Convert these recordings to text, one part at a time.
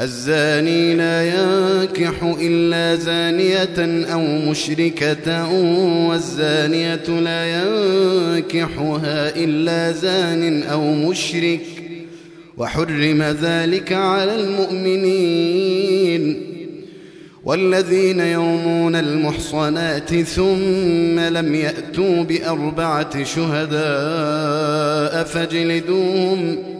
الزاني لا ينكح إلا زانية أو مشركة والزانية لا ينكحها إلا زان أو مشرك وحرم ذلك على المؤمنين والذين يرمون المحصنات ثم لم يأتوا بأربعة شهداء فاجلدوهم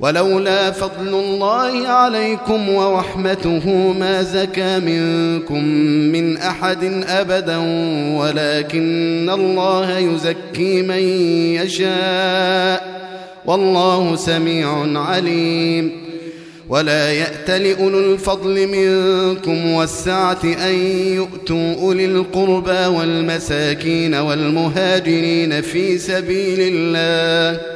ولولا فضل الله عليكم ورحمته ما زكى منكم من أحد أبدا ولكن الله يزكي من يشاء. والله سميع عليم. ولا يأت لأولو الفضل منكم والسعة أن يؤتوا أولي القربى والمساكين والمهاجرين في سبيل الله.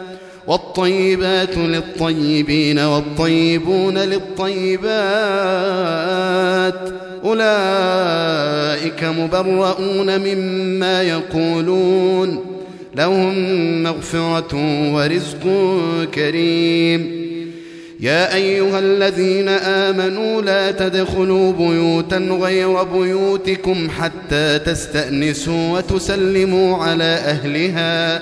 والطيبات للطيبين والطيبون للطيبات أولئك مبرؤون مما يقولون لهم مغفرة ورزق كريم يا أيها الذين آمنوا لا تدخلوا بيوتا غير بيوتكم حتى تستأنسوا وتسلموا على أهلها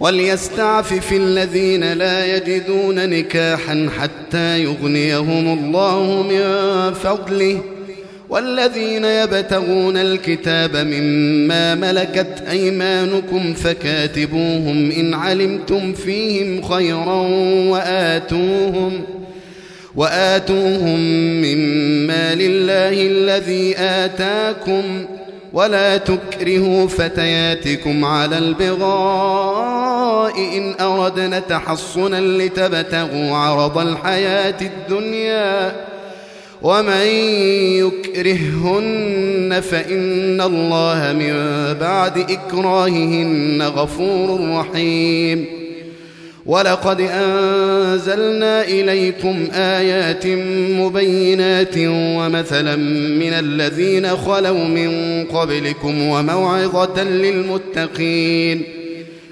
وليستعفف الذين لا يجدون نكاحا حتى يغنيهم الله من فضله. والذين يبتغون الكتاب مما ملكت أيمانكم فكاتبوهم إن علمتم فيهم خيرا وآتوهم وآتوهم مما لله الذي آتاكم. ولا تكرهوا فتياتكم على البغاء. إن أردنا تحصنا لتبتغوا عرض الحياة الدنيا ومن يكرههن فإن الله من بعد إكراههن غفور رحيم. ولقد أنزلنا إليكم آيات مبينات ومثلا من الذين خلوا من قبلكم وموعظة للمتقين.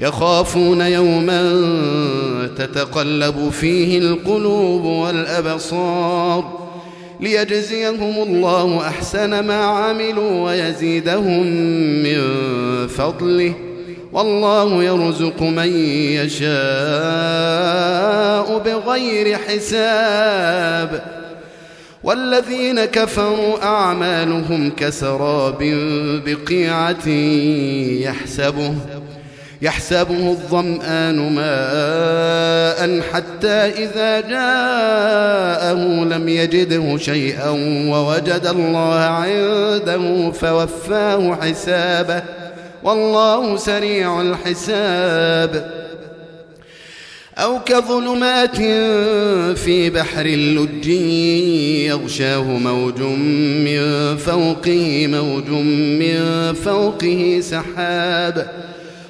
يخافون يوما تتقلب فيه القلوب والأبصار ليجزيهم الله أحسن ما عملوا ويزيدهم من فضله والله يرزق من يشاء بغير حساب والذين كفروا أعمالهم كسراب بقيعة يحسبه يحسبه الظمآن ماء حتى إذا جاءه لم يجده شيئا ووجد الله عنده فوفاه حسابه. والله سريع الحساب. أو كظلمات في بحر اللج يغشاه موج من فوقه موج من فوقه سحاب.